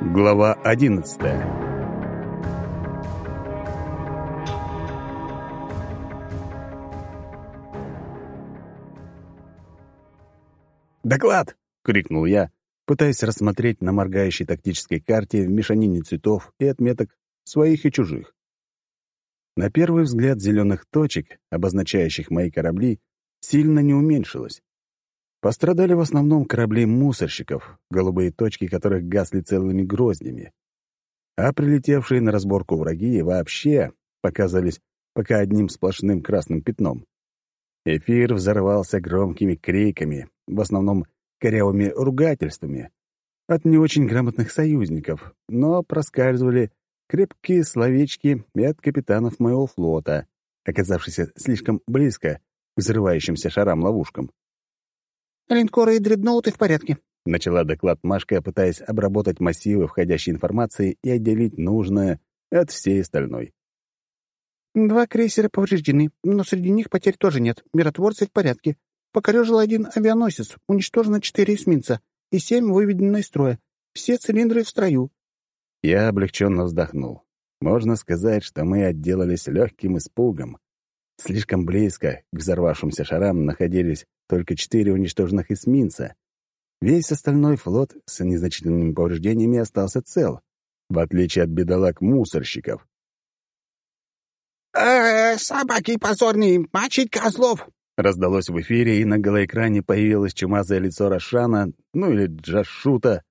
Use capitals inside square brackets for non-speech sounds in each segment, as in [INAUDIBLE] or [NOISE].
Глава одиннадцатая «Доклад!» — крикнул я, пытаясь рассмотреть на моргающей тактической карте в мешанине цветов и отметок своих и чужих. На первый взгляд зеленых точек, обозначающих мои корабли, сильно не уменьшилось. Пострадали в основном корабли мусорщиков, голубые точки которых гасли целыми гроздями. А прилетевшие на разборку враги вообще показались пока одним сплошным красным пятном. Эфир взорвался громкими криками, в основном корявыми ругательствами, от не очень грамотных союзников, но проскальзывали крепкие словечки и от капитанов моего флота, оказавшихся слишком близко к взрывающимся шарам-ловушкам. «Линкоры и дредноуты в порядке», — начала доклад Машка, пытаясь обработать массивы входящей информации и отделить нужное от всей остальной. «Два крейсера повреждены, но среди них потерь тоже нет. Миротворцы в порядке. Покорежил один авианосец, уничтожено четыре эсминца и семь выведены из строя. Все цилиндры в строю». Я облегченно вздохнул. Можно сказать, что мы отделались легким испугом. Слишком близко к взорвавшимся шарам находились только четыре уничтоженных эсминца. Весь остальной флот с незначительными повреждениями остался цел, в отличие от бедолаг-мусорщиков. «Э, собаки позорные, мочить козлов!» Раздалось в эфире, и на голоэкране появилось чумазое лицо Рошана, ну или Джашута.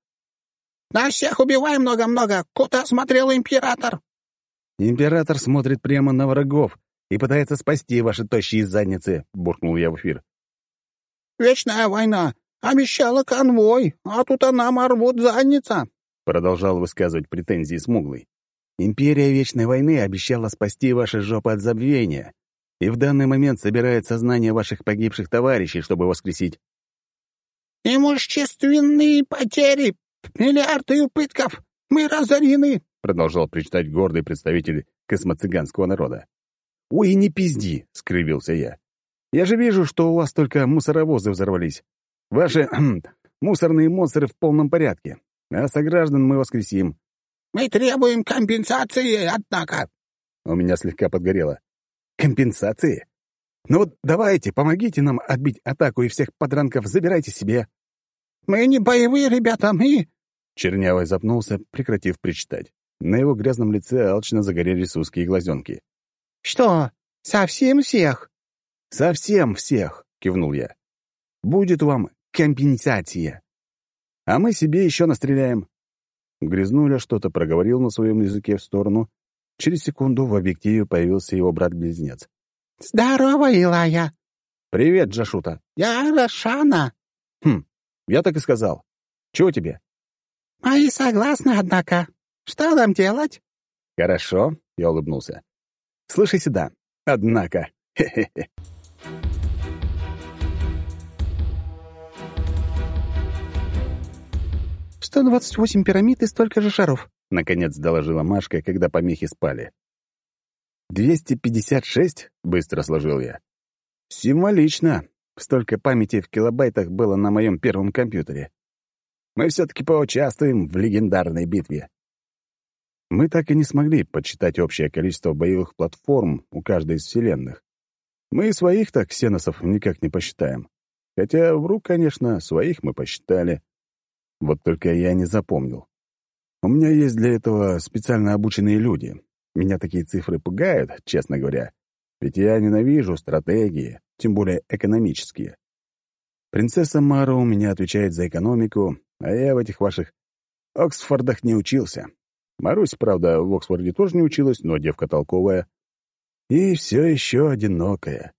«Нас всех убивай много-много! Куда смотрел император?» «Император смотрит прямо на врагов и пытается спасти ваши тощие задницы», — буркнул я в эфир. «Вечная война! Обещала конвой, а тут она морвут задница!» — продолжал высказывать претензии Смуглый. «Империя Вечной войны обещала спасти ваши жопы от забвения, и в данный момент собирает сознание ваших погибших товарищей, чтобы воскресить». «Имущественные потери, миллиарды убытков, мы разорены!» — продолжал причитать гордый представитель космоцыганского народа. «Ой, не пизди!» — скривился я. «Я же вижу, что у вас только мусоровозы взорвались. Ваши [CLEARS THROAT] мусорные монстры в полном порядке, а сограждан мы воскресим». «Мы требуем компенсации, однако». У меня слегка подгорело. «Компенсации? Ну вот давайте, помогите нам отбить атаку и всех подранков забирайте себе». «Мы не боевые ребята, мы...» Чернявый запнулся, прекратив причитать. На его грязном лице алчно загорелись узкие глазенки. «Что, совсем всех?» «Совсем всех», — кивнул я. «Будет вам компенсация. А мы себе еще настреляем». Грязнуля что-то проговорил на своем языке в сторону. Через секунду в объективе появился его брат-близнец. «Здорово, Илая!» «Привет, Джашута!» «Я Рошана!» «Хм, я так и сказал. Чего тебе?» «Мои согласны, однако. Что нам делать?» «Хорошо», — я улыбнулся. Слушай сюда. Однако. Хе-хе-хе. «Сто двадцать восемь пирамид и столько же шаров», — наконец доложила Машка, когда помехи спали. «Двести пятьдесят шесть?» — быстро сложил я. «Символично. Столько памяти в килобайтах было на моем первом компьютере. Мы все-таки поучаствуем в легендарной битве». Мы так и не смогли подсчитать общее количество боевых платформ у каждой из вселенных. Мы и своих-то ксеносов никак не посчитаем. Хотя вру, конечно, своих мы посчитали. Вот только я не запомнил. У меня есть для этого специально обученные люди. Меня такие цифры пугают, честно говоря. Ведь я ненавижу стратегии, тем более экономические. Принцесса Мара у меня отвечает за экономику, а я в этих ваших Оксфордах не учился. Марусь, правда, в Оксфорде тоже не училась, но девка толковая. И все еще одинокая.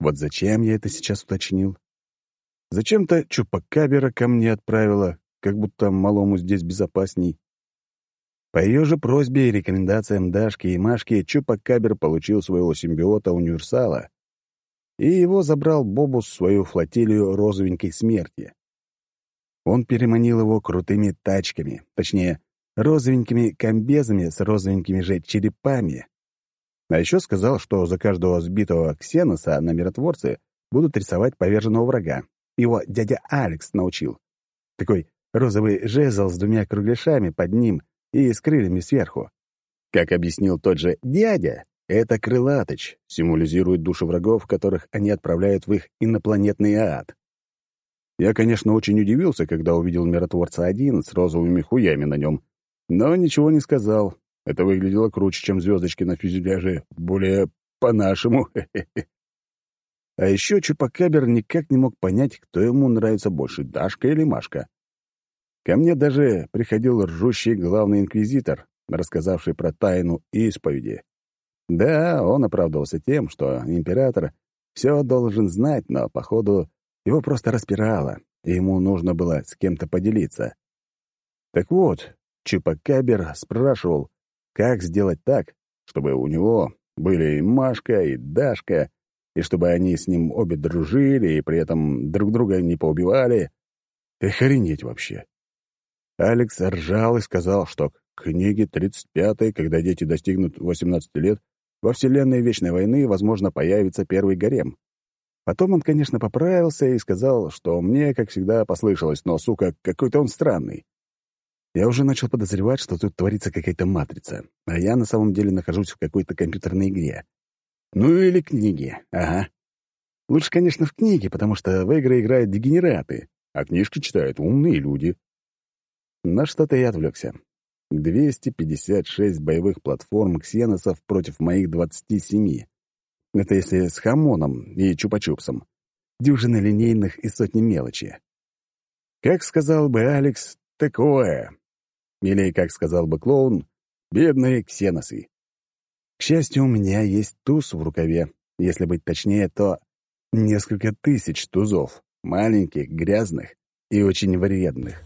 Вот зачем я это сейчас уточнил? Зачем-то Чупакабера ко мне отправила, как будто малому здесь безопасней. По ее же просьбе и рекомендациям Дашки и Машки Чупакабер получил своего симбиота-универсала, и его забрал Бобус в свою флотилию розовенькой смерти. Он переманил его крутыми тачками, точнее, розовенькими комбезами с розовенькими же черепами. А еще сказал, что за каждого сбитого ксеноса на миротворце будут рисовать поверженного врага. Его дядя Алекс научил. Такой розовый жезл с двумя кругляшами под ним и с крыльями сверху. Как объяснил тот же дядя, это крылатыч, символизирует души врагов, которых они отправляют в их инопланетный ад. Я, конечно, очень удивился, когда увидел миротворца один с розовыми хуями на нем, но ничего не сказал. Это выглядело круче, чем звездочки на фюзеляже, более по-нашему. [LAUGHS] А еще Чупакабер никак не мог понять, кто ему нравится больше, Дашка или Машка. Ко мне даже приходил ржущий главный инквизитор, рассказавший про тайну исповеди. Да, он оправдывался тем, что император все должен знать, но, походу, его просто распирало, и ему нужно было с кем-то поделиться. Так вот, Чупакабер спрашивал, как сделать так, чтобы у него были и Машка, и Дашка, и чтобы они с ним обе дружили и при этом друг друга не поубивали. Охренеть вообще. Алекс ржал и сказал, что к книге 35-й, когда дети достигнут 18 лет, во Вселенной Вечной войны, возможно, появится первый гарем. Потом он, конечно, поправился и сказал, что мне, как всегда, послышалось, но, сука, какой-то он странный. Я уже начал подозревать, что тут творится какая-то матрица, а я на самом деле нахожусь в какой-то компьютерной игре. Ну или книги, ага. Лучше, конечно, в книге, потому что в игры играют дегенераты, а книжки читают умные люди. На что-то я отвлекся. 256 боевых платформ ксеносов против моих 27. Это если с хамоном и чупа-чупсом. Дюжины линейных и сотни мелочи. Как сказал бы Алекс, такое. Или, как сказал бы клоун, бедные ксеносы. К счастью, у меня есть туз в рукаве. Если быть точнее, то несколько тысяч тузов. Маленьких, грязных и очень вредных.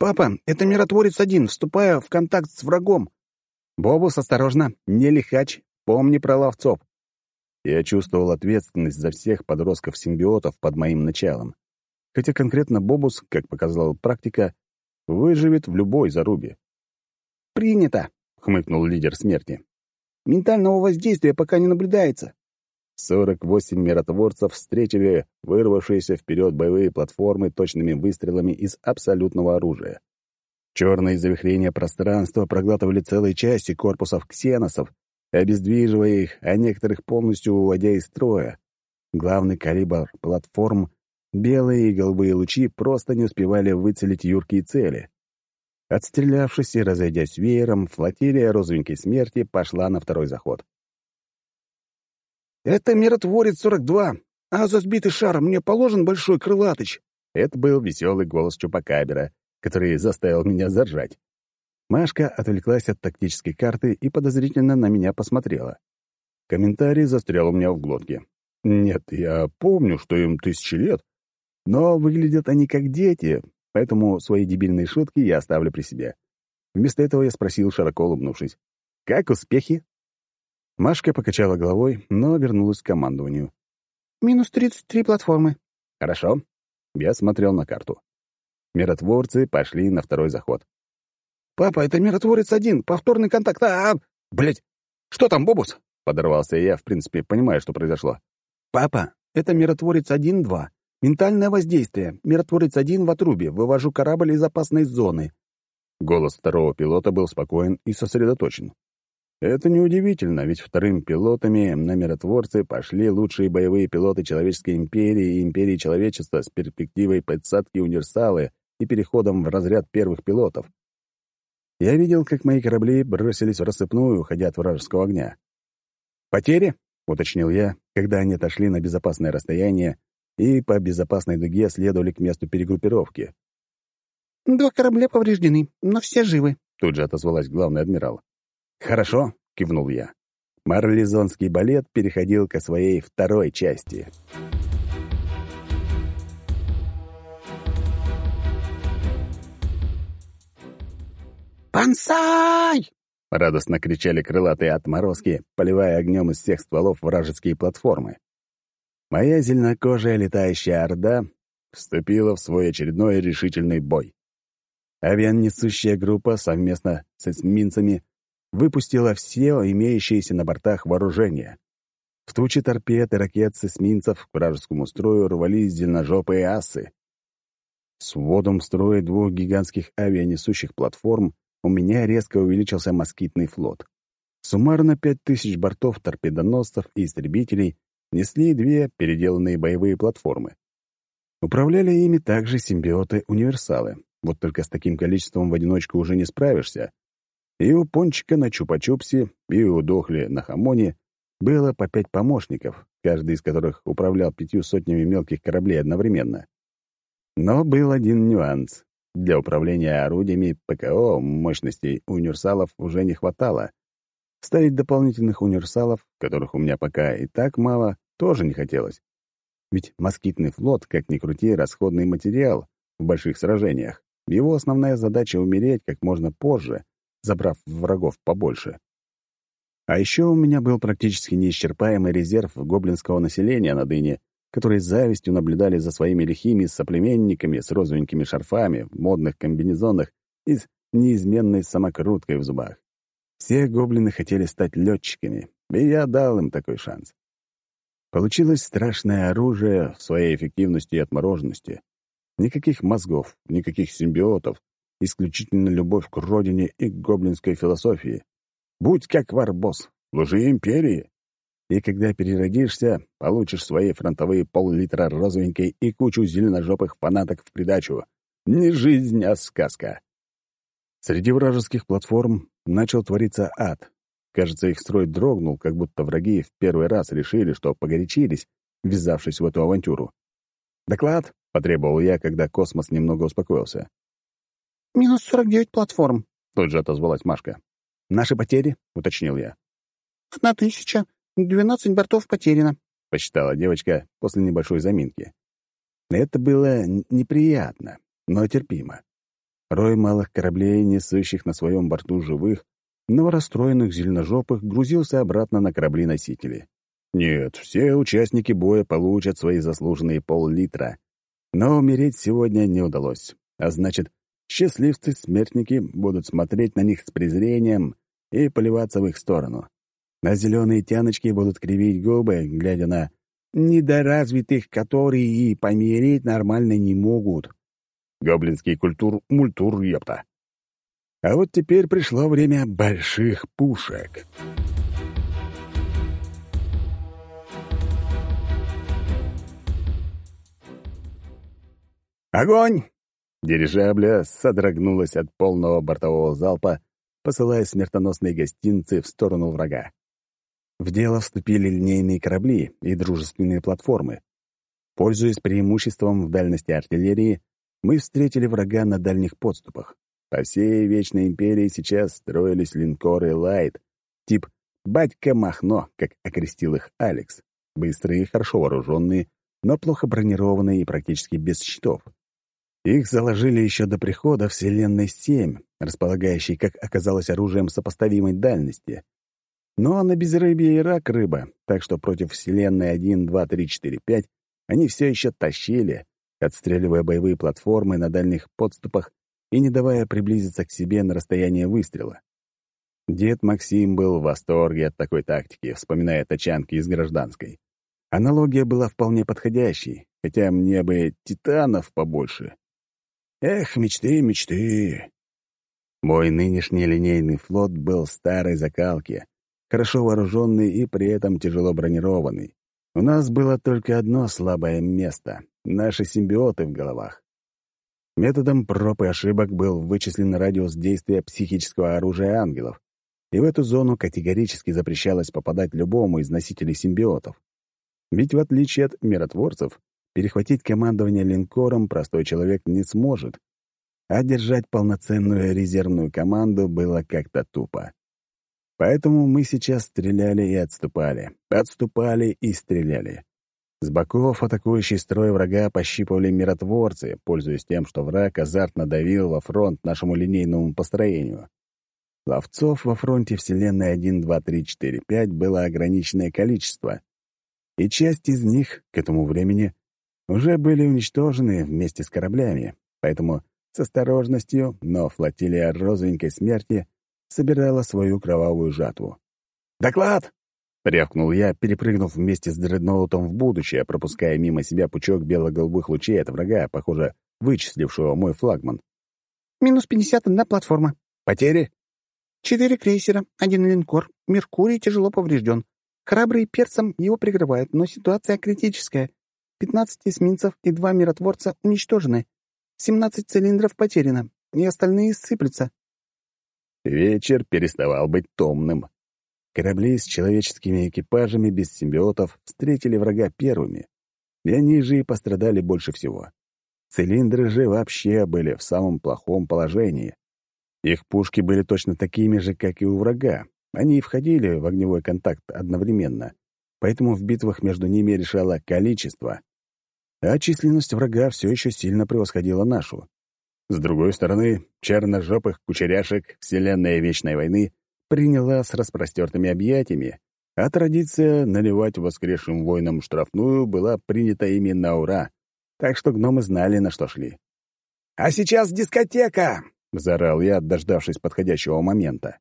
«Папа, это миротворец один, вступая в контакт с врагом». «Бобус, осторожно, не лихач, помни про ловцов». Я чувствовал ответственность за всех подростков-симбиотов под моим началом хотя конкретно Бобус, как показала практика, выживет в любой зарубе. «Принято!» — хмыкнул лидер смерти. «Ментального воздействия пока не наблюдается». 48 миротворцев встретили вырвавшиеся вперед боевые платформы точными выстрелами из абсолютного оружия. Черные завихрения пространства проглатывали целые части корпусов ксеносов, обездвиживая их, а некоторых полностью уводя из строя. Главный калибр платформ Белые и голубые лучи просто не успевали выцелить юркие цели. Отстрелявшись и разойдясь веером, флотилия розовенькой смерти пошла на второй заход. «Это миротворец 42, а за сбитый шар мне положен большой крылатыч». Это был веселый голос Чупакабера, который заставил меня заржать. Машка отвлеклась от тактической карты и подозрительно на меня посмотрела. Комментарий застрял у меня в глотке. Нет, я помню, что им тысячи лет, но выглядят они как дети, поэтому свои дебильные шутки я оставлю при себе. Вместо этого я спросил, широко улыбнувшись. «Как успехи?» Машка покачала головой, но вернулась к командованию. «Минус 33 платформы». «Хорошо». Я смотрел на карту. Миротворцы пошли на второй заход. «Папа, это миротворец один, повторный контакт. А, -а, блядь, что там, Бобус?» Подорвался я, в принципе, понимая, что произошло. «Папа, это миротворец один-два. Ментальное воздействие. Миротворец один в отрубе. Вывожу корабль из опасной зоны. Голос второго пилота был спокоен и сосредоточен. Это неудивительно, ведь вторым пилотами на миротворцы пошли лучшие боевые пилоты Человеческой империи и империи человечества с перспективой подсадки универсалы и переходом в разряд первых пилотов. Я видел, как мои корабли бросились в рассыпную, уходя от вражеского огня. «Потери?» — уточнил я, когда они отошли на безопасное расстояние и по безопасной дуге следовали к месту перегруппировки. «Два корабля повреждены, но все живы», — тут же отозвалась главный адмирал. «Хорошо», — кивнул я. Марлезонский балет переходил ко своей второй части. «Пансай!» — радостно кричали крылатые отморозки, поливая огнем из всех стволов вражеские платформы. Моя зеленокожая летающая орда вступила в свой очередной решительный бой. Авианесущая группа совместно с эсминцами выпустила все имеющиеся на бортах вооружения. В тучи торпед и ракет с эсминцев к вражескому строю рвались зеленожопые асы. С вводом строя двух гигантских авианесущих платформ у меня резко увеличился москитный флот. Суммарно пять тысяч бортов торпедоносцев и истребителей несли две переделанные боевые платформы. Управляли ими также симбиоты-универсалы. Вот только с таким количеством в одиночку уже не справишься. И у Пончика на Чупа-Чупсе, и у Дохли на Хамоне было по пять помощников, каждый из которых управлял пятью сотнями мелких кораблей одновременно. Но был один нюанс. Для управления орудиями ПКО мощностей универсалов уже не хватало. Ставить дополнительных универсалов, которых у меня пока и так мало, тоже не хотелось. Ведь москитный флот, как ни крути, расходный материал в больших сражениях. Его основная задача — умереть как можно позже, забрав врагов побольше. А еще у меня был практически неисчерпаемый резерв гоблинского населения на дыне, которые с завистью наблюдали за своими лихими соплеменниками с розовенькими шарфами в модных комбинезонах и с неизменной самокруткой в зубах. Все гоблины хотели стать летчиками, и я дал им такой шанс. Получилось страшное оружие в своей эффективности и отмороженности. Никаких мозгов, никаких симбиотов, исключительно любовь к родине и к гоблинской философии. Будь как варбос, служи империи. И когда переродишься, получишь свои фронтовые пол-литра розовенькой и кучу зеленожопых фанаток в придачу. Не жизнь, а сказка. Среди вражеских платформ начал твориться ад. Кажется, их строй дрогнул, как будто враги в первый раз решили, что погорячились, ввязавшись в эту авантюру. «Доклад?» — потребовал я, когда космос немного успокоился. «Минус сорок девять платформ», — тут же отозвалась Машка. «Наши потери?» — уточнил я. «Одна тысяча. Двенадцать бортов потеряно», — посчитала девочка после небольшой заминки. Это было неприятно, но терпимо. Рой малых кораблей, несущих на своем борту живых, но расстроенных зеленожопых, грузился обратно на корабли-носители. Нет, все участники боя получат свои заслуженные пол-литра. Но умереть сегодня не удалось. А значит, счастливцы-смертники будут смотреть на них с презрением и поливаться в их сторону а зеленые тяночки будут кривить губы, глядя на недоразвитых, которые и помереть нормально не могут. Гоблинский культур-мультур, ёпта. А вот теперь пришло время больших пушек. «Огонь!» Дирижабля содрогнулась от полного бортового залпа, посылая смертоносные гостинцы в сторону врага. В дело вступили линейные корабли и дружественные платформы. Пользуясь преимуществом в дальности артиллерии, мы встретили врага на дальних подступах. По всей Вечной Империи сейчас строились линкоры «Лайт», тип «Батька Махно», как окрестил их Алекс. Быстрые, хорошо вооруженные, но плохо бронированные и практически без щитов. Их заложили еще до прихода Вселенной-7, располагающей, как оказалось, оружием сопоставимой дальности — но на безрыбье и рак рыба, так что против Вселенной 1, 2, 3, 4, 5 они все еще тащили, отстреливая боевые платформы на дальних подступах и не давая приблизиться к себе на расстояние выстрела. Дед Максим был в восторге от такой тактики, вспоминая тачанки из гражданской. Аналогия была вполне подходящей, хотя мне бы титанов побольше. Эх, мечты, мечты. Мой нынешний линейный флот был старой закалки, хорошо вооруженный и при этом тяжело бронированный. У нас было только одно слабое место — наши симбиоты в головах. Методом проб и ошибок был вычислен радиус действия психического оружия ангелов, и в эту зону категорически запрещалось попадать любому из носителей симбиотов. Ведь в отличие от миротворцев, перехватить командование линкором простой человек не сможет, а держать полноценную резервную команду было как-то тупо. Поэтому мы сейчас стреляли и отступали, отступали и стреляли. С боков атакующий строй врага пощипывали миротворцы, пользуясь тем, что враг азартно давил во фронт нашему линейному построению. Ловцов во фронте Вселенной 1, 2, 3, 4, 5 было ограниченное количество, и часть из них к этому времени уже были уничтожены вместе с кораблями, поэтому с осторожностью, но флотилия розовенькой смерти — собирала свою кровавую жатву. «Доклад!» — рявкнул я, перепрыгнув вместе с дредноутом в будущее, пропуская мимо себя пучок бело-голубых лучей от врага, похоже, вычислившего мой флагман. «Минус пятьдесят одна платформа». «Потери?» «Четыре крейсера, один линкор. Меркурий тяжело поврежден. Храбрые перцам его прикрывают, но ситуация критическая. Пятнадцать эсминцев и два миротворца уничтожены. Семнадцать цилиндров потеряно, и остальные сыплются». Вечер переставал быть томным. Корабли с человеческими экипажами без симбиотов встретили врага первыми, и они же и пострадали больше всего. Цилиндры же вообще были в самом плохом положении. Их пушки были точно такими же, как и у врага. Они и входили в огневой контакт одновременно, поэтому в битвах между ними решало количество. А численность врага все еще сильно превосходила нашу. С другой стороны, черножопых кучеряшек Вселенная Вечной Войны приняла с распростертыми объятиями, а традиция наливать воскресшим воинам штрафную была принята ими на ура, так что гномы знали, на что шли. «А сейчас дискотека!» — заорал я, дождавшись подходящего момента.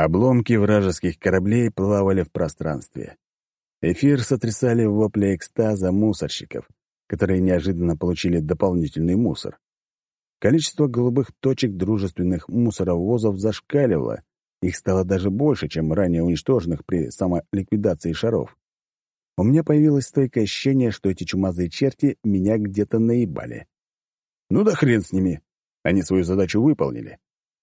Обломки вражеских кораблей плавали в пространстве. Эфир сотрясали вопли экстаза мусорщиков, которые неожиданно получили дополнительный мусор. Количество голубых точек дружественных мусоровозов зашкаливало, их стало даже больше, чем ранее уничтоженных при самоликвидации шаров. У меня появилось стойкое ощущение, что эти чумазые черти меня где-то наебали. Ну да хрен с ними. Они свою задачу выполнили.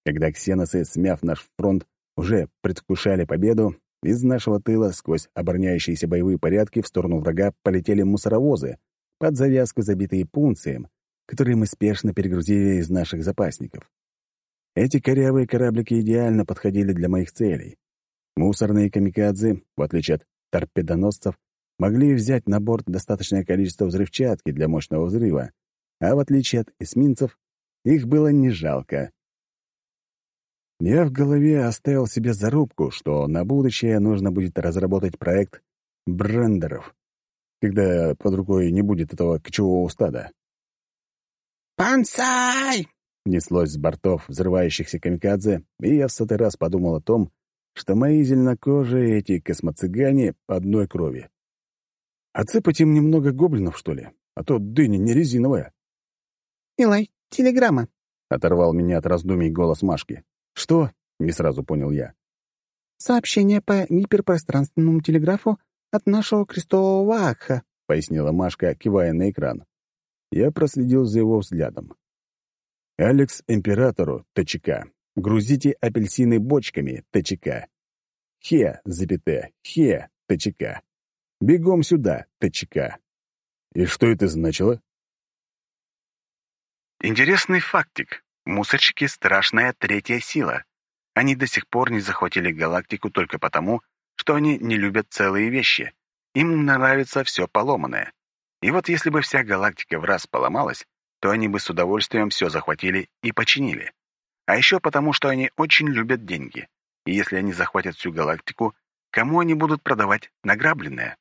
Когда ксеносы, смяв наш фронт, уже предвкушали победу, из нашего тыла сквозь обороняющиеся боевые порядки в сторону врага полетели мусоровозы, под завязку забитые пунцием, которые мы спешно перегрузили из наших запасников. Эти корявые кораблики идеально подходили для моих целей. Мусорные камикадзе, в отличие от торпедоносцев, могли взять на борт достаточное количество взрывчатки для мощного взрыва, а в отличие от эсминцев, их было не жалко. Я в голове оставил себе зарубку, что на будущее нужно будет разработать проект брендеров, когда под рукой не будет этого кочевого стада. «Панцай!» — неслось с бортов взрывающихся камикадзе, и я в сотый раз подумал о том, что мои зеленокожие эти космоцыгане одной крови. Отсыпать им немного гоблинов, что ли? А то дыня не резиновая. «Илай, телеграмма», — оторвал меня от раздумий голос Машки. «Что?» — не сразу понял я. «Сообщение по гиперпространственному телеграфу от нашего крестового Акха», — пояснила Машка, кивая на экран. Я проследил за его взглядом. «Алекс Императору, ТЧК. Грузите апельсины бочками, ТЧК. Хе, запятая, хе, ТЧК. Бегом сюда, ТЧК». И что это значило? Интересный фактик. Мусорщики — страшная третья сила. Они до сих пор не захватили галактику только потому, что они не любят целые вещи. Им нравится все поломанное. И вот если бы вся галактика в раз поломалась, то они бы с удовольствием все захватили и починили. А еще потому, что они очень любят деньги. И если они захватят всю галактику, кому они будут продавать награбленное?